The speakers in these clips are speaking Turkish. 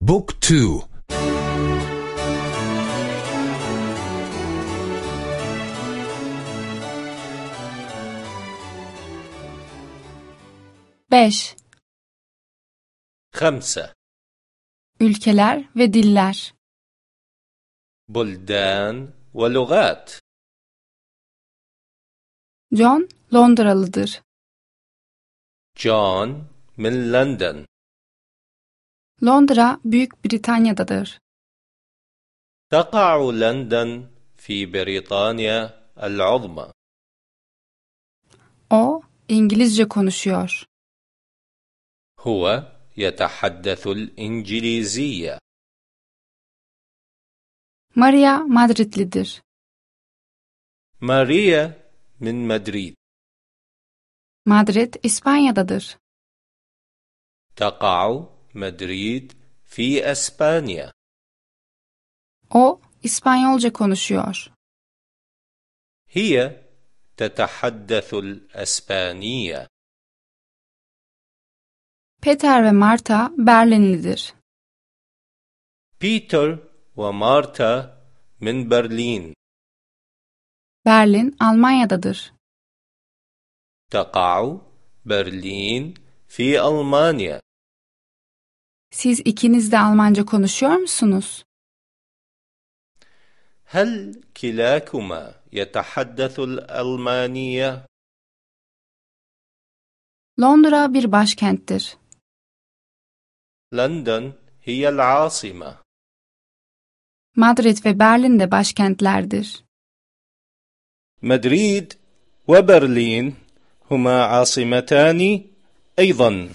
بوك تو Beş. خمسة Ülkeler ve diller. بلدان ولغات John Londralıdır. جون من لندن Londra Büyük Britanya'dadır. تقع لندن في بريطانيا العظمى O İngilizce konuşuyor. هو يتحدث الإنجليزية Maria Madridlidir. ماريا من مدريد Madrid İspanya'dadır. تقع مدريد في أسبانيا O İspanyolca konuşuyor. هي تتحدث الأسبانية Peter ve Marta Berlinlidir. بيتر ومارتا من برلين Berlin Almanya'dadır. تقع برلين في ألمانيا Siz ikiniz de Almanca konuşuyor musunuz? هل كلاكما يتحدث الألمانية؟ Londra bir başkenttir. لندن هي العاصمة Madrid ve Berlin de başkentlerdir. مدريد وبرلين هما عاصمتان أيضا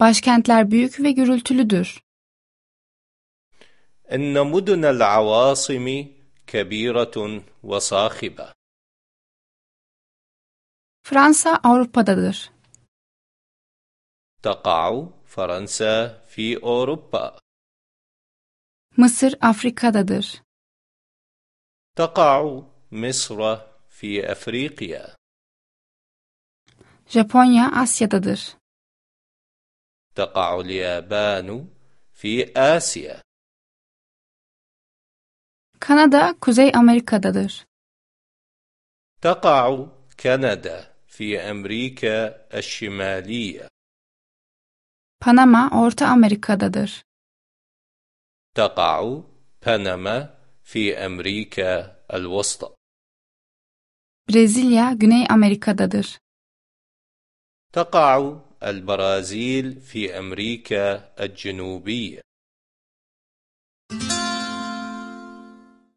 Başkentler büyük ve gürültülüdür. En mudna al-awasim kebiratun. Fransa Avrupa'dadır. Taka'u Fransa fi Avrupa. Mısır Afrika'dadır. Taka'u Mısra fi Afrika. Japonya Asya'dadır. تقع اليابان في آسيا كندا كوزي أمريكا دادر. تقع كندا في أمريكا الشمالية بنما أورتا أمريكا دادر. تقع بنما في أمريكا الوسطى برازيليا غني أمريكا دادر. تقع البرازيل في أمريكا الجنوبية.